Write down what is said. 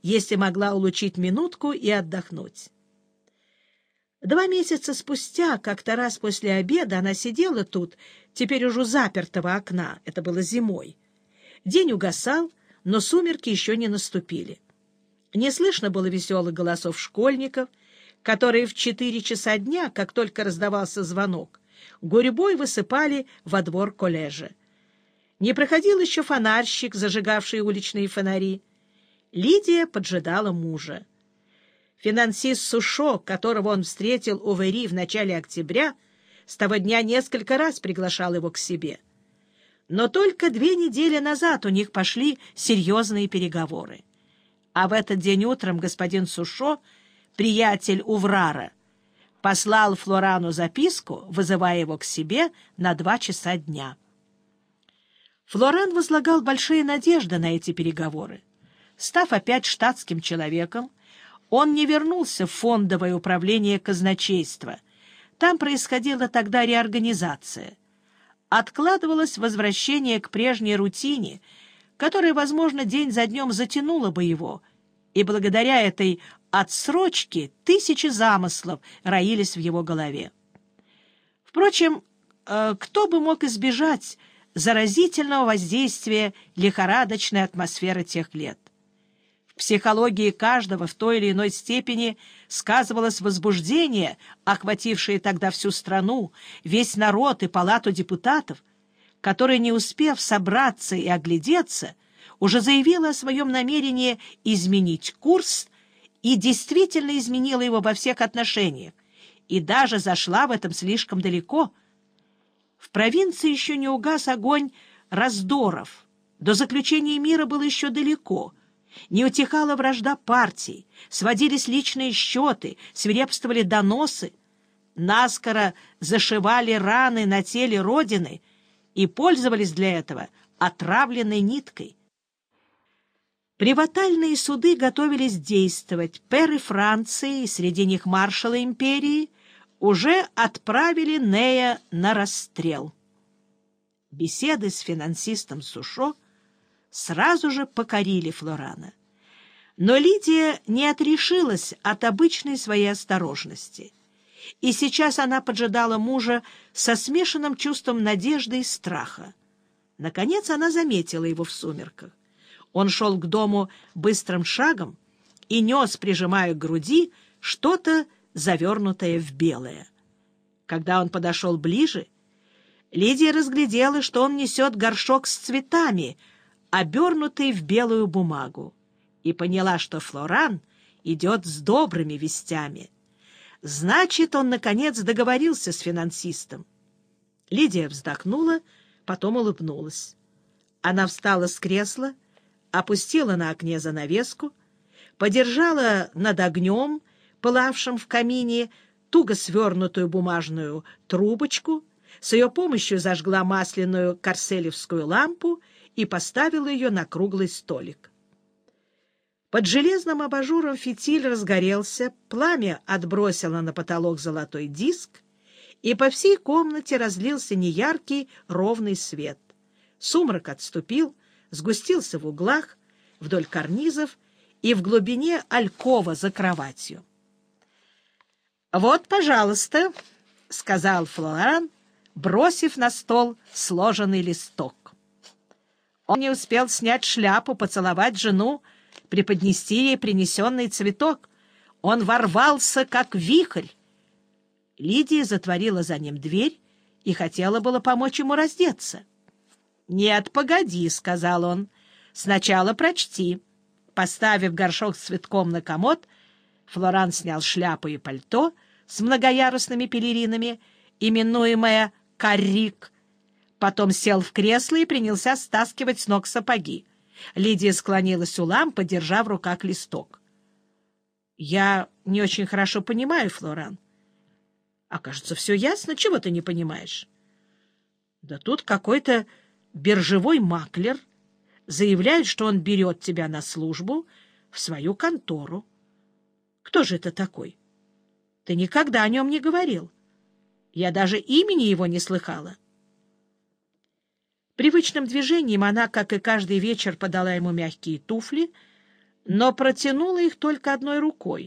если могла улучить минутку и отдохнуть. Два месяца спустя, как-то раз после обеда, она сидела тут, теперь уже запертого окна, это было зимой. День угасал, но сумерки еще не наступили. Не слышно было веселых голосов школьников, которые в четыре часа дня, как только раздавался звонок, гурьбой высыпали во двор коллежа. Не проходил еще фонарщик, зажигавший уличные фонари. Лидия поджидала мужа. Финансист Сушо, которого он встретил у Вери в начале октября, с того дня несколько раз приглашал его к себе. Но только две недели назад у них пошли серьезные переговоры. А в этот день утром господин Сушо, приятель Уврара, послал Флорану записку, вызывая его к себе на два часа дня. Флоран возлагал большие надежды на эти переговоры. Став опять штатским человеком, он не вернулся в фондовое управление казначейства. Там происходила тогда реорганизация. Откладывалось возвращение к прежней рутине, которая, возможно, день за днем затянула бы его, и благодаря этой отсрочке тысячи замыслов роились в его голове. Впрочем, э, кто бы мог избежать заразительного воздействия лихорадочной атмосферы тех лет? В психологии каждого в той или иной степени сказывалось возбуждение, охватившее тогда всю страну, весь народ и палату депутатов, которая, не успев собраться и оглядеться, уже заявила о своем намерении изменить курс и действительно изменила его во всех отношениях, и даже зашла в этом слишком далеко. В провинции еще не угас огонь раздоров, до заключения мира было еще далеко — не утихала вражда партий, сводились личные счеты, свирепствовали доносы, наскоро зашивали раны на теле Родины и пользовались для этого отравленной ниткой. Приватальные суды готовились действовать. Перы Франции, среди них маршала империи, уже отправили Нея на расстрел. Беседы с финансистом Сушо сразу же покорили Флорана. Но Лидия не отрешилась от обычной своей осторожности. И сейчас она поджидала мужа со смешанным чувством надежды и страха. Наконец она заметила его в сумерках. Он шел к дому быстрым шагом и нес, прижимая к груди, что-то завернутое в белое. Когда он подошел ближе, Лидия разглядела, что он несет горшок с цветами — обернутый в белую бумагу, и поняла, что Флоран идет с добрыми вестями. Значит, он, наконец, договорился с финансистом. Лидия вздохнула, потом улыбнулась. Она встала с кресла, опустила на окне занавеску, подержала над огнем, пылавшим в камине, туго свернутую бумажную трубочку, с ее помощью зажгла масляную корселевскую лампу и поставила ее на круглый столик. Под железным абажуром фитиль разгорелся, пламя отбросило на потолок золотой диск, и по всей комнате разлился неяркий ровный свет. Сумрак отступил, сгустился в углах, вдоль карнизов и в глубине алькова за кроватью. — Вот, пожалуйста, — сказал Флоран, бросив на стол сложенный листок. Он не успел снять шляпу, поцеловать жену, преподнести ей принесенный цветок. Он ворвался, как вихрь. Лидия затворила за ним дверь и хотела было помочь ему раздеться. — Нет, погоди, — сказал он. — Сначала прочти. Поставив горшок с цветком на комод, Флоран снял шляпу и пальто с многоярусными пелеринами, именуемое «каррик», Потом сел в кресло и принялся стаскивать с ног сапоги. Лидия склонилась у лампы, держа в руках листок. — Я не очень хорошо понимаю, Флоран. — А кажется, все ясно. Чего ты не понимаешь? — Да тут какой-то биржевой маклер заявляет, что он берет тебя на службу в свою контору. Кто же это такой? Ты никогда о нем не говорил. Я даже имени его не слыхала. Привычным движением она, как и каждый вечер, подала ему мягкие туфли, но протянула их только одной рукой.